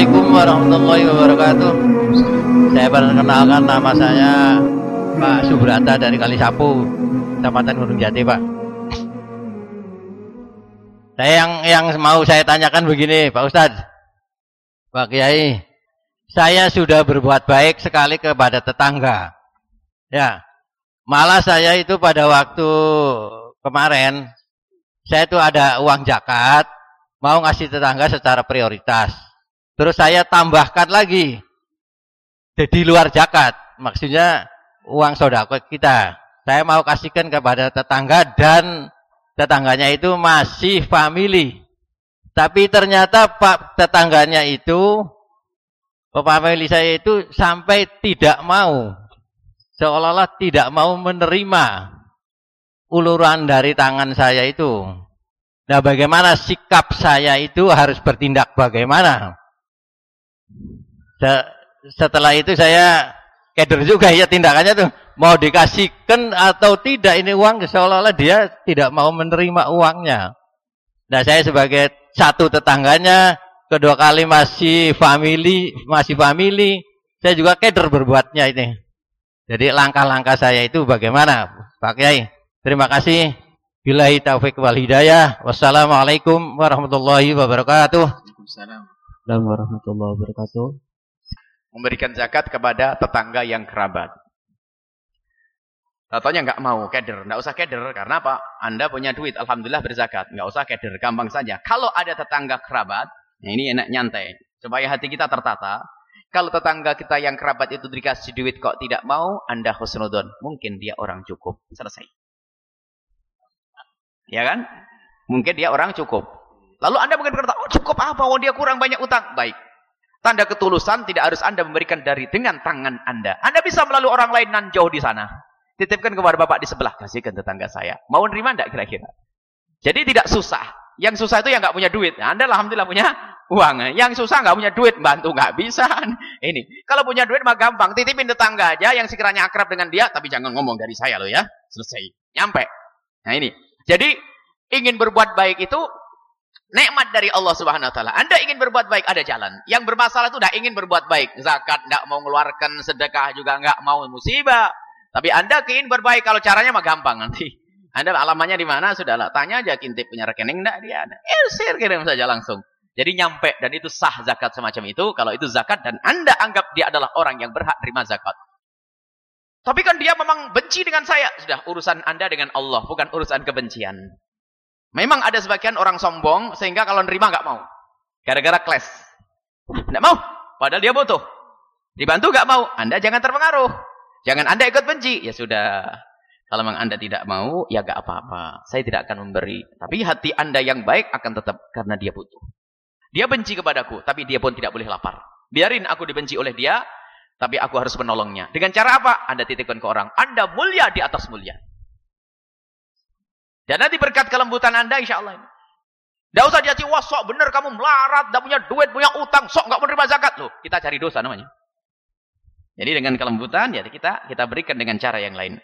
Assalamualaikum warahmatullahi wabarakatuh. Saya perkenalkan nama saya Pak Subrata dari Kalisapu, Kecamatan Gunung Jati, Pak. Saya yang yang mau saya tanyakan begini, Pak Ustadz, Pak Kiai, saya sudah berbuat baik sekali kepada tetangga. Ya, malah saya itu pada waktu kemarin, saya itu ada uang zakat, mau ngasih tetangga secara prioritas. Terus saya tambahkan lagi. Jadi luar zakat. Maksudnya uang sodako kita. Saya mau kasihkan kepada tetangga dan tetangganya itu masih family. Tapi ternyata pak tetangganya itu, family saya itu sampai tidak mau. Seolah-olah tidak mau menerima uluran dari tangan saya itu. Nah bagaimana sikap saya itu harus bertindak bagaimana? Setelah itu saya keder juga ya tindakannya tuh mau dikasihkan atau tidak ini uang seolah-olah dia tidak mau menerima uangnya. Nah saya sebagai satu tetangganya kedua kali masih family masih family saya juga keder berbuatnya ini. Jadi langkah-langkah saya itu bagaimana Pak Kiai? Terima kasih. Bilahi taufik wal hidayah. Wassalamualaikum warahmatullahi wabarakatuh. Waalaikumsalam warahmatullahi wabarakatuh memberikan zakat kepada tetangga yang kerabat. Tatonya nggak mau keder, nggak usah keder karena apa? Anda punya duit, alhamdulillah berzakat, nggak usah keder, gampang saja. Kalau ada tetangga kerabat, nah ini enak nyantai, supaya hati kita tertata. Kalau tetangga kita yang kerabat itu dikasih duit kok tidak mau, Anda husnudon, mungkin dia orang cukup, selesai. Ya kan? Mungkin dia orang cukup. Lalu Anda mungkin berkata, oh cukup apa? Oh dia kurang banyak utang. Baik, Tanda ketulusan tidak harus Anda memberikan dari dengan tangan Anda. Anda bisa melalui orang lain nan jauh di sana. Titipkan kepada bapak di sebelah. Kasihkan tetangga saya. Mau nerima tidak kira-kira? Jadi tidak susah. Yang susah itu yang nggak punya duit. Nah, anda alhamdulillah punya uang. Yang susah nggak punya duit, bantu nggak bisa. Ini kalau punya duit mah gampang. Titipin tetangga aja yang sekiranya akrab dengan dia, tapi jangan ngomong dari saya loh ya. Selesai. Nyampe. Nah ini. Jadi ingin berbuat baik itu Nikmat dari Allah Subhanahu wa taala. Anda ingin berbuat baik ada jalan. Yang bermasalah itu tidak ingin berbuat baik. Zakat tidak mau mengeluarkan, sedekah juga nggak mau musibah. Tapi Anda ingin berbaik kalau caranya mah gampang nanti. Anda alamannya di mana? Sudahlah, tanya aja kintip punya rekening enggak dia. Elsir kirim saja langsung. Jadi nyampe dan itu sah zakat semacam itu kalau itu zakat dan Anda anggap dia adalah orang yang berhak terima zakat. Tapi kan dia memang benci dengan saya. Sudah urusan Anda dengan Allah, bukan urusan kebencian. Memang ada sebagian orang sombong sehingga kalau nerima nggak mau. Gara-gara kles. Nggak mau. Padahal dia butuh. Dibantu nggak mau. Anda jangan terpengaruh. Jangan Anda ikut benci. Ya sudah. Kalau memang Anda tidak mau, ya nggak apa-apa. Saya tidak akan memberi. Tapi hati Anda yang baik akan tetap karena dia butuh. Dia benci kepadaku, tapi dia pun tidak boleh lapar. Biarin aku dibenci oleh dia, tapi aku harus menolongnya. Dengan cara apa? Anda titipkan ke orang. Anda mulia di atas mulia. Dan nanti berkat kelembutan anda insya Allah. Tidak usah dia wah sok bener kamu melarat, tidak punya duit, punya utang, sok nggak menerima zakat. Loh, kita cari dosa namanya. Jadi dengan kelembutan ya kita kita berikan dengan cara yang lain.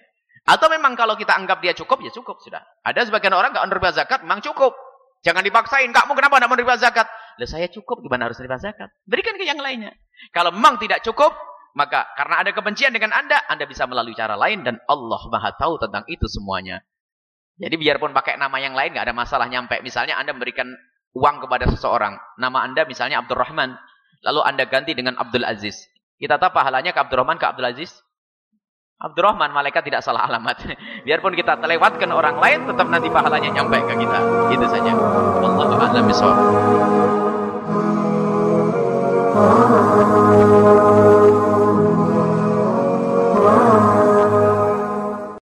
Atau memang kalau kita anggap dia cukup, ya cukup sudah. Ada sebagian orang nggak menerima zakat, memang cukup. Jangan dipaksain, kamu kenapa tidak menerima zakat? Lah saya cukup, gimana harus menerima zakat? Berikan ke yang lainnya. Kalau memang tidak cukup, maka karena ada kebencian dengan anda, anda bisa melalui cara lain dan Allah maha tahu tentang itu semuanya. Jadi biarpun pakai nama yang lain nggak ada masalah nyampe. Misalnya Anda memberikan uang kepada seseorang, nama Anda misalnya Abdurrahman, lalu Anda ganti dengan Abdul Aziz. Kita tahu pahalanya ke Abdurrahman ke Abdul Aziz? Abdurrahman, malaikat tidak salah alamat. Biarpun kita terlewatkan orang lain, tetap nanti pahalanya nyampe ke kita. Itu saja. Allahu a'lam bishawab.